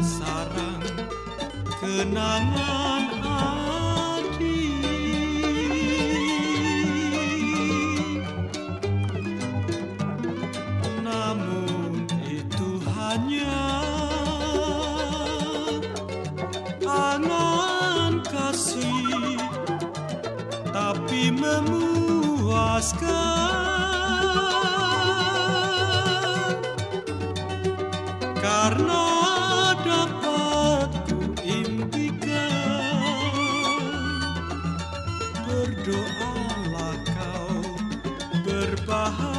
bersarang kenangan adik namun itu hanya angan kasih tapi memuaskan. Karena berdoalah kau berbahagia